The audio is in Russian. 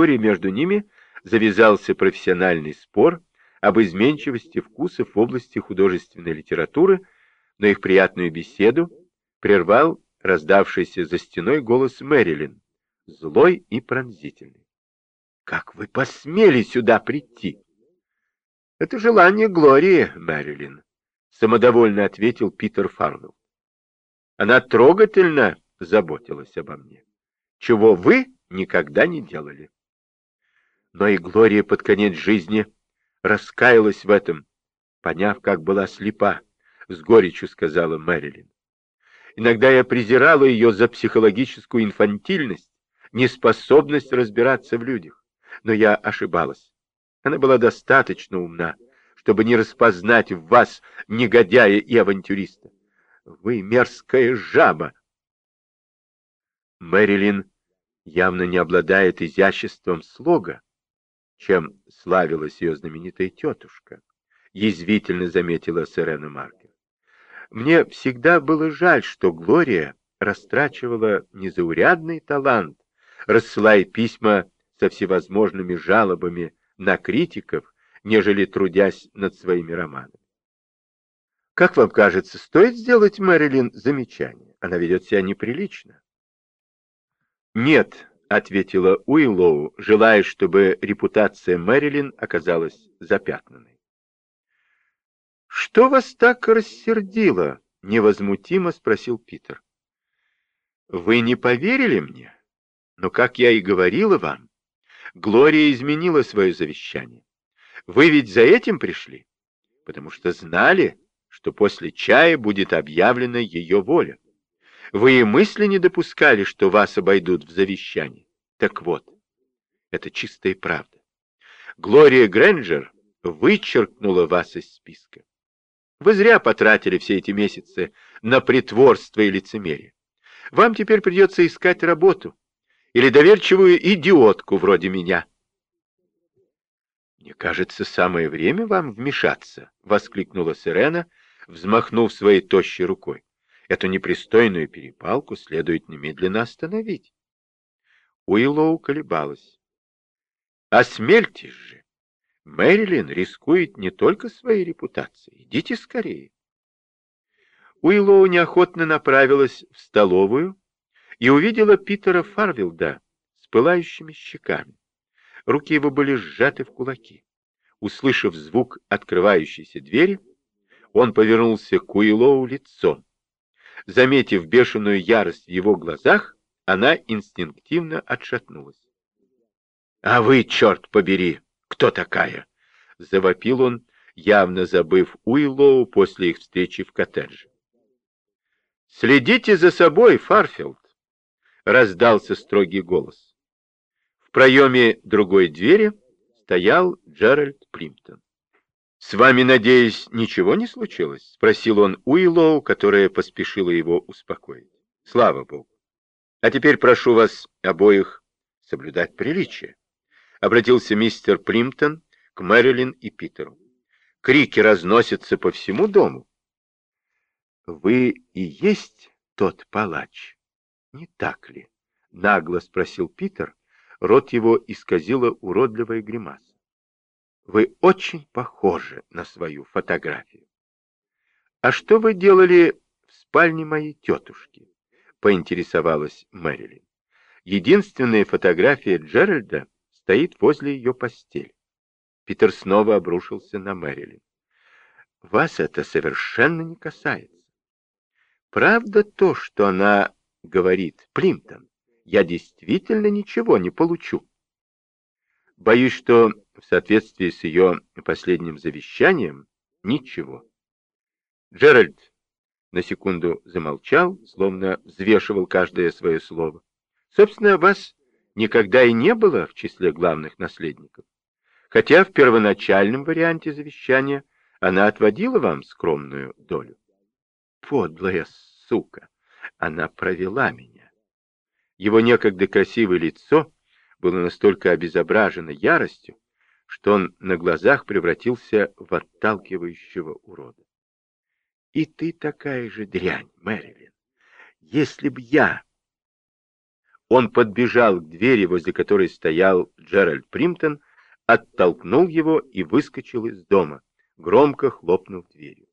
Вскоре между ними завязался профессиональный спор об изменчивости вкусов в области художественной литературы, но их приятную беседу прервал раздавшийся за стеной голос Мэрилин, злой и пронзительный. «Как вы посмели сюда прийти?» «Это желание Глории, Мэрилин», — самодовольно ответил Питер Фарвелл. «Она трогательно заботилась обо мне, чего вы никогда не делали». Но и Глория под конец жизни раскаялась в этом, поняв, как была слепа, с горечью сказала Мэрилин. Иногда я презирала ее за психологическую инфантильность, неспособность разбираться в людях. Но я ошибалась. Она была достаточно умна, чтобы не распознать в вас негодяя и авантюриста. Вы мерзкая жаба. Мэрилин явно не обладает изяществом слога, чем славилась ее знаменитая тетушка, язвительно заметила Сирена Маркер. Мне всегда было жаль, что Глория растрачивала незаурядный талант, рассылая письма со всевозможными жалобами на критиков, нежели трудясь над своими романами. Как вам кажется, стоит сделать Мэрилин замечание? Она ведет себя неприлично. Нет, ответила Уиллоу, желая, чтобы репутация Мэрилин оказалась запятнанной. Что вас так рассердило? невозмутимо спросил Питер. Вы не поверили мне? Но, как я и говорила вам, Глория изменила свое завещание. Вы ведь за этим пришли? Потому что знали, что после чая будет объявлена ее воля. Вы и мысли не допускали, что вас обойдут в завещании. Так вот, это чистая правда. Глория Грэнджер вычеркнула вас из списка. Вы зря потратили все эти месяцы на притворство и лицемерие. Вам теперь придется искать работу или доверчивую идиотку вроде меня. «Мне кажется, самое время вам вмешаться», — воскликнула Сирена, взмахнув своей тощей рукой. «Эту непристойную перепалку следует немедленно остановить». Уиллоу колебалась. «Осмельтесь же! Мэрилин рискует не только своей репутацией. Идите скорее!» Уиллоу неохотно направилась в столовую, и увидела Питера Фарвилда с пылающими щеками. Руки его были сжаты в кулаки. Услышав звук открывающейся двери, он повернулся к Уиллоу лицом. Заметив бешеную ярость в его глазах, она инстинктивно отшатнулась. — А вы, черт побери, кто такая? — завопил он, явно забыв Уиллоу после их встречи в коттедже. — Следите за собой, Фарфилд, раздался строгий голос. В проеме другой двери стоял Джеральд Плимптон. «С вами, надеюсь, ничего не случилось?» — спросил он Уиллоу, которая поспешила его успокоить. «Слава Богу! А теперь прошу вас обоих соблюдать приличие», — обратился мистер Плимптон к Мэрилин и Питеру. «Крики разносятся по всему дому». «Вы и есть тот палач?» Не так ли? Нагло спросил Питер. Рот его исказила уродливая гримаса. Вы очень похожи на свою фотографию. А что вы делали в спальне моей тетушки? Поинтересовалась Мэрилин. Единственная фотография Джеральда стоит возле ее постели. Питер снова обрушился на Мэрилин. Вас это совершенно не касается. Правда то, что она говорит Плимптон, я действительно ничего не получу. Боюсь, что в соответствии с ее последним завещанием ничего. Джеральд на секунду замолчал, словно взвешивал каждое свое слово. Собственно, вас никогда и не было в числе главных наследников. Хотя в первоначальном варианте завещания она отводила вам скромную долю. Подлая сука! она провела меня. Его некогда красивое лицо было настолько обезображено яростью, что он на глазах превратился в отталкивающего урода. И ты такая же дрянь, Мэрилин. Если б я... Он подбежал к двери, возле которой стоял Джеральд Примтон, оттолкнул его и выскочил из дома, громко хлопнув дверью.